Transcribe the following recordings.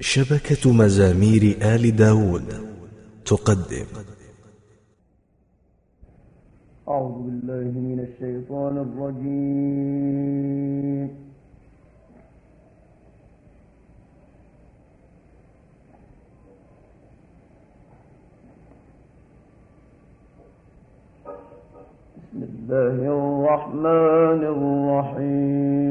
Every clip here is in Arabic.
شبكة مزامير آل داود تقدم. أعوذ بالله من الشيطان الرجيم. بسم الله الرحمن الرحيم.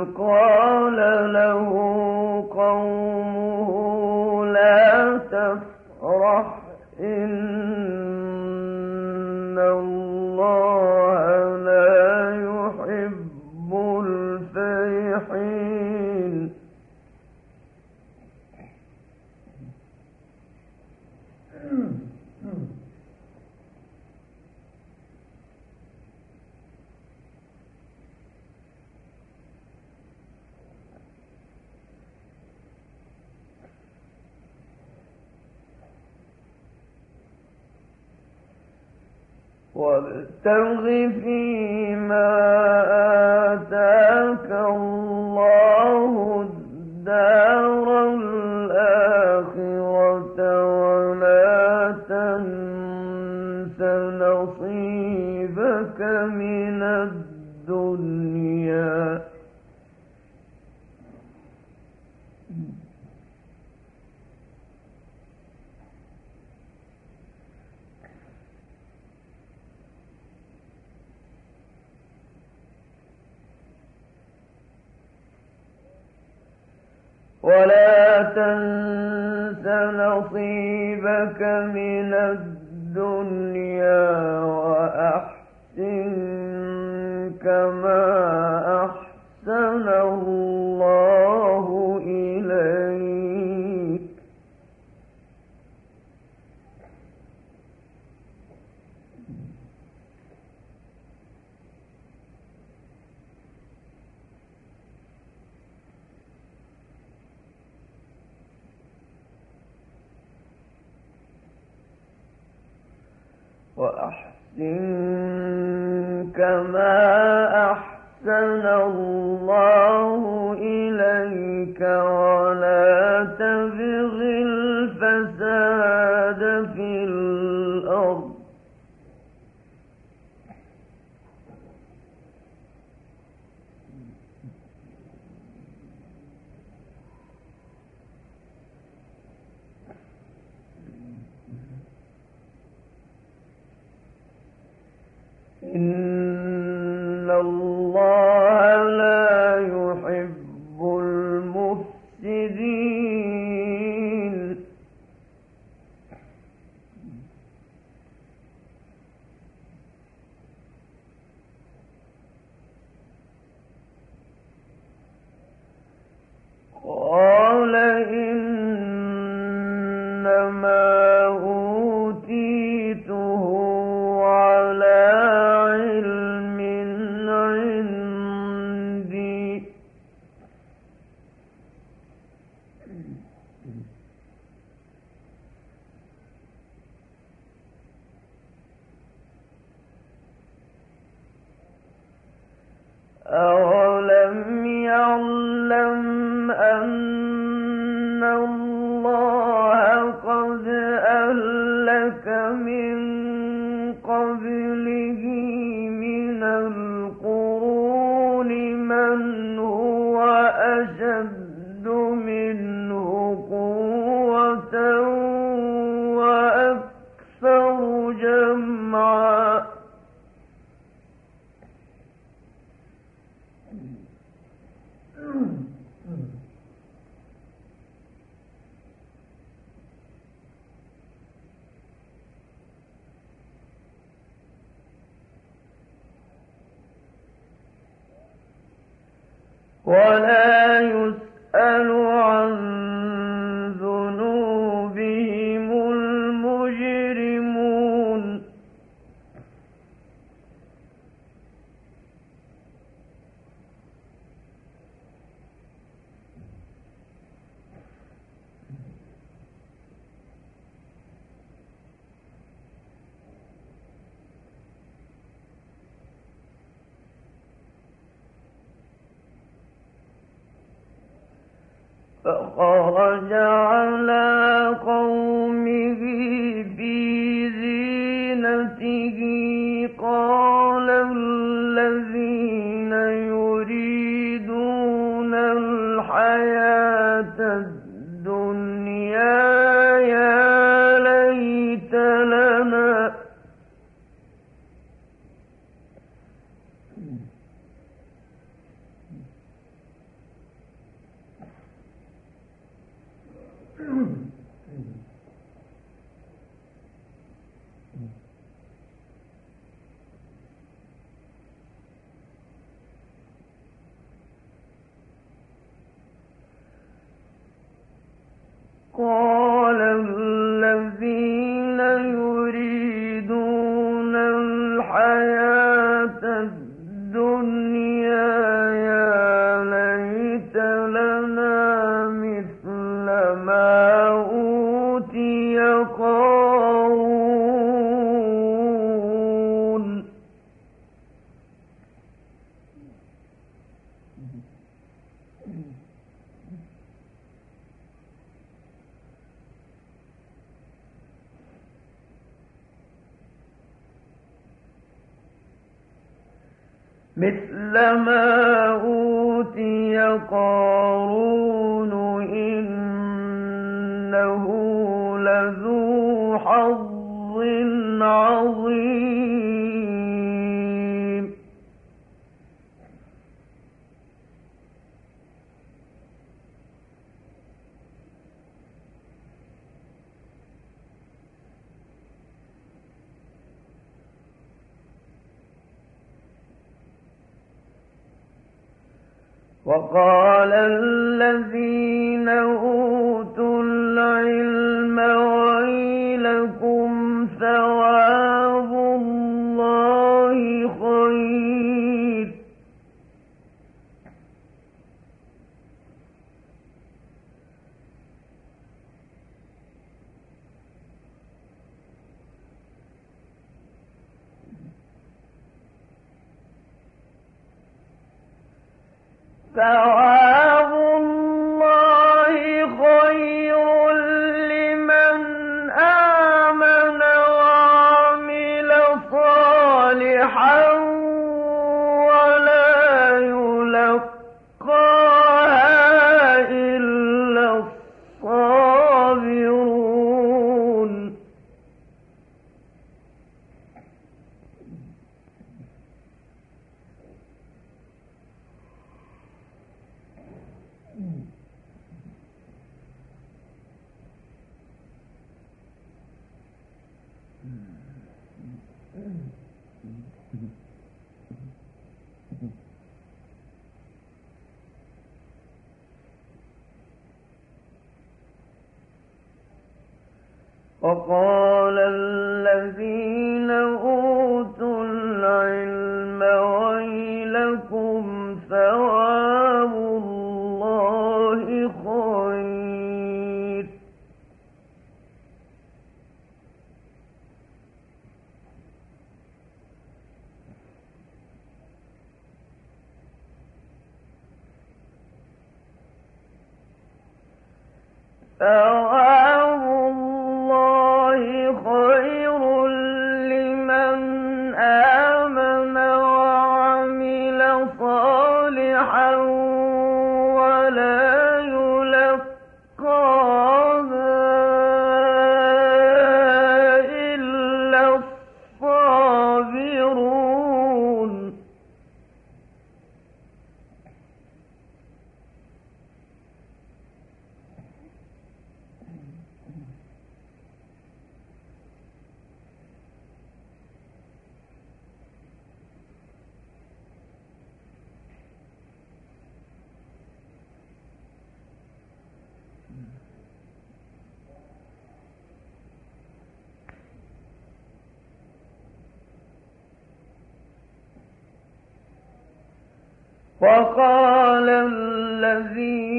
إذ نصيبك من الدنيا. ولا تنس نصيبك من الدنيا وأحسن كما أحسن الله إليك وأحسن كما أحسن الله إليك ولا تبغ Oh. فخرج على قومه في وقال الذين وقال الذين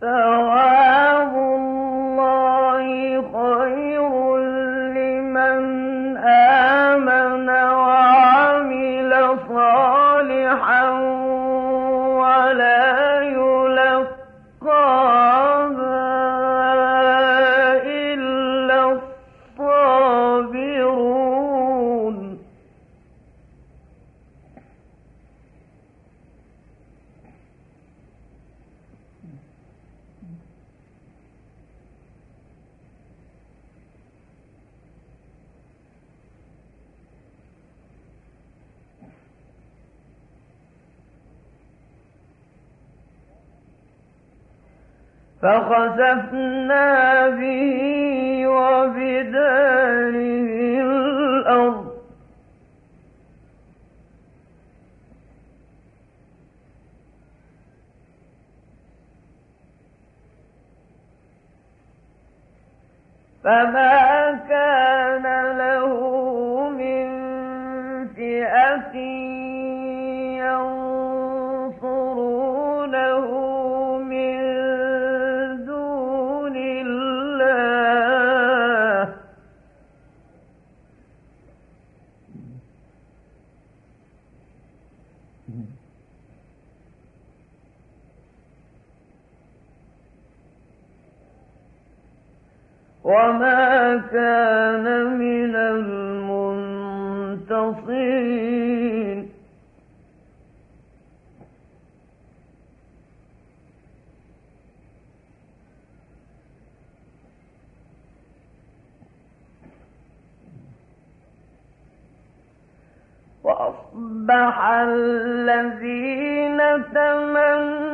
ثواب فخسفنا به وبداره الأرض فما وأصبح الذين تمنوا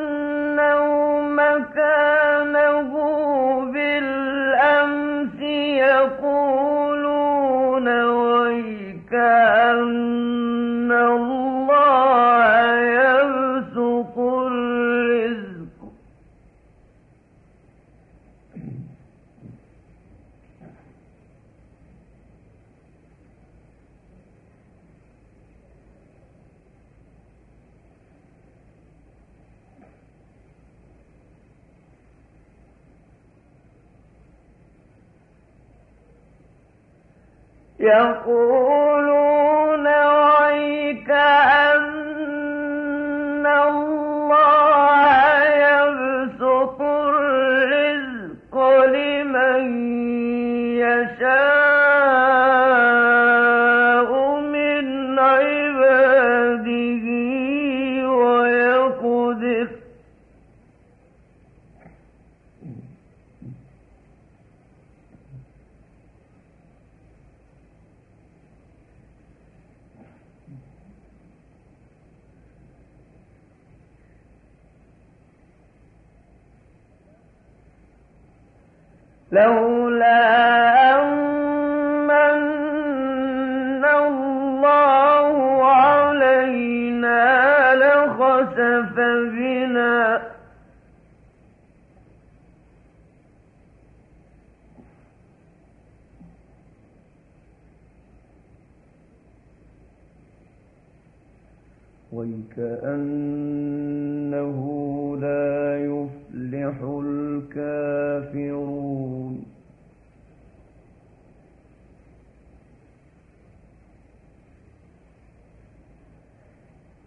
يقولون لخسف بنا وكأنه لا يفلح الكافرون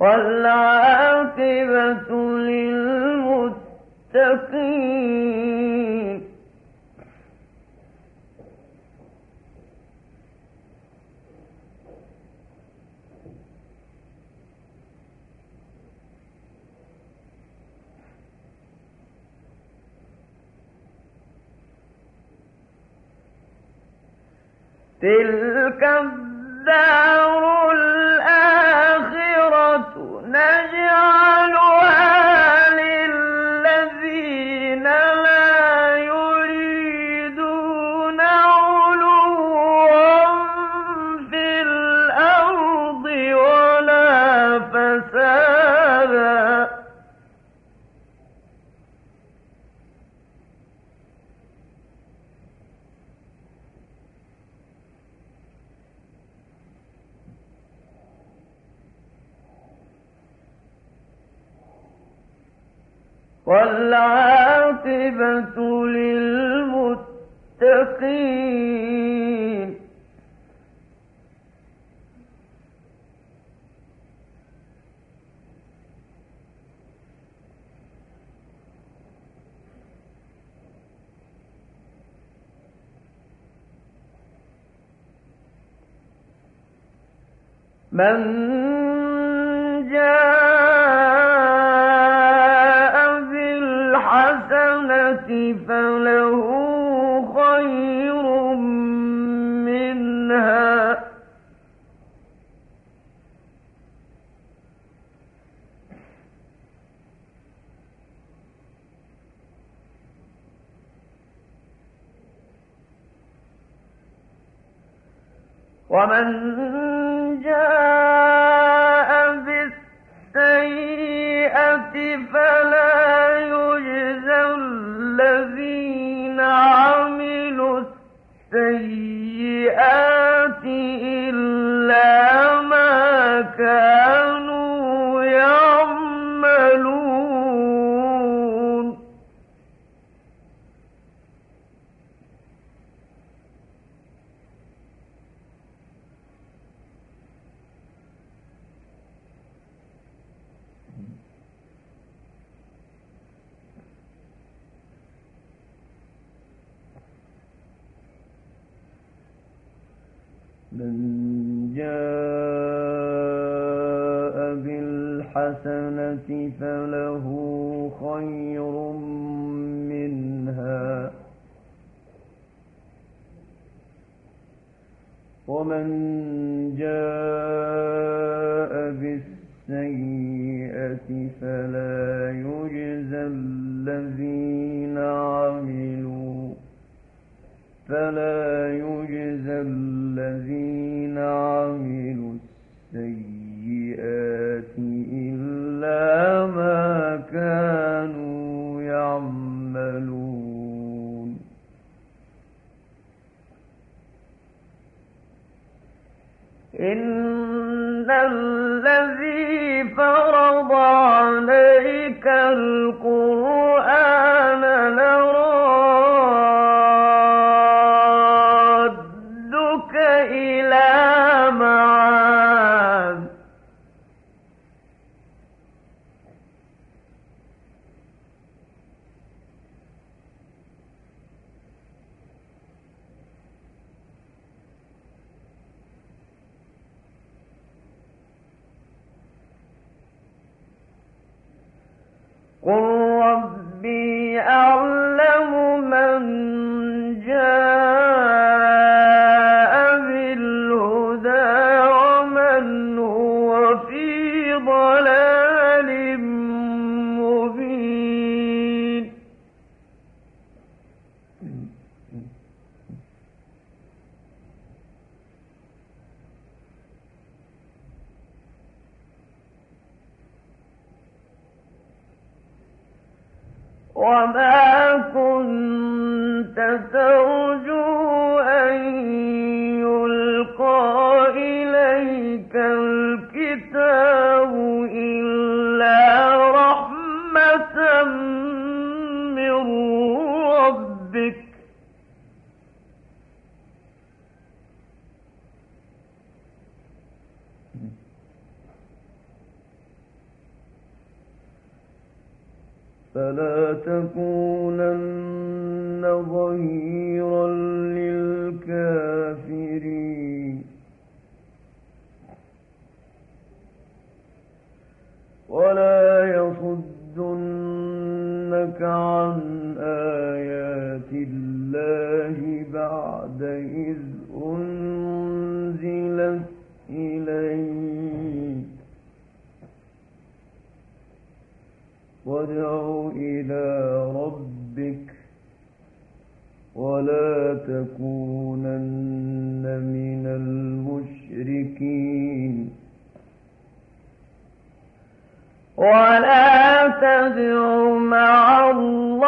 والعاقبة والعاقبة للمتقين. من جاء الكتاب من جاء بالحسنة فلا السيئات إلا ما كانوا يعملون. إن الذي فرض عليك القرآن فلا تكونن ظهيرا للكافرين. ولا يصدنك عن آيات الله بعد إذ أنزلت إليك وادع إلى ربك ولا تكونن من المشركين. ولا تدع مع الله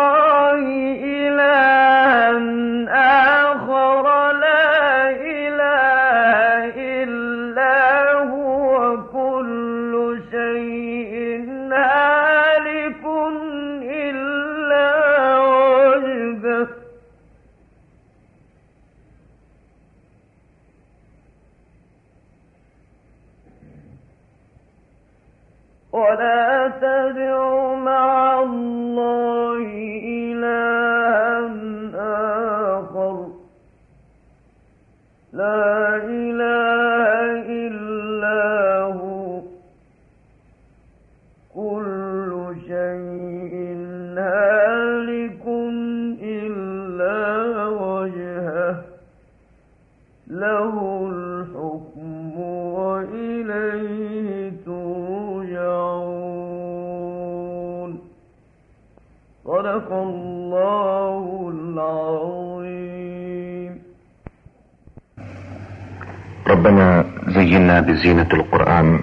ربنا زينا بزينة القرآن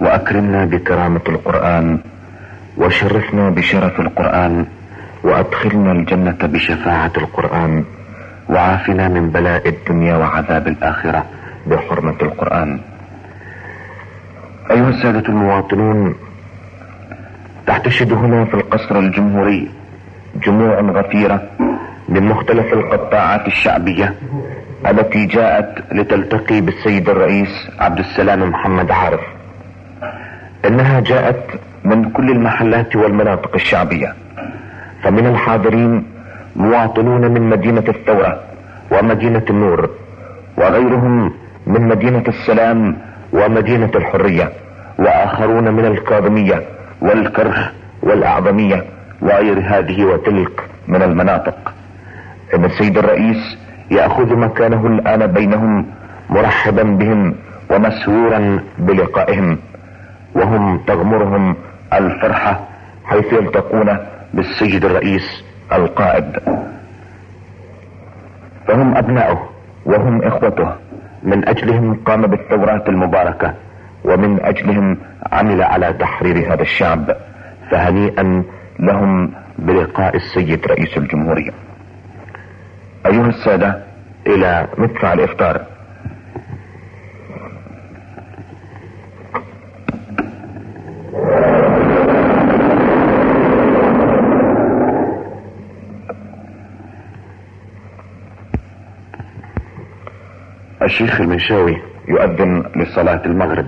وأكرمنا بكرامة القرآن وشرفنا بشرف القرآن وأدخلنا الجنة بشفاعة القرآن وعافنا من بلاء الدنيا وعذاب الآخرة بحرمة القرآن. أيها السادة المواطنون تحتشد هنا في القصر الجمهوري جموع غفيرة من مختلف القطاعات الشعبية التي جاءت لتلتقي بالسيد الرئيس عبد السلام محمد عارف إنها جاءت من كل المحلات والمناطق الشعبية. فمن الحاضرين مواطنون من مدينة الثورة ومدينة النور وغيرهم من مدينة السلام ومدينة الحرية وآخرون من الكاظمية والكرخ والأعظمية وغير هذه وتلك من المناطق. إن السيد الرئيس يأخذ مكانه الآن بينهم مرحبا بهم ومسرورا بلقائهم وهم تغمرهم الفرحة حيث يلتقون بالسيد الرئيس القائد. فهم أبناؤه وهم إخوته من أجلهم قام بالثورات المباركة ومن أجلهم عمل على تحرير هذا الشعب فهنيئا لهم بلقاء السيد رئيس الجمهورية. أيها السادة إلى مدفع الإفطار. الشيخ المنشاوي يؤذن لصلاة المغرب.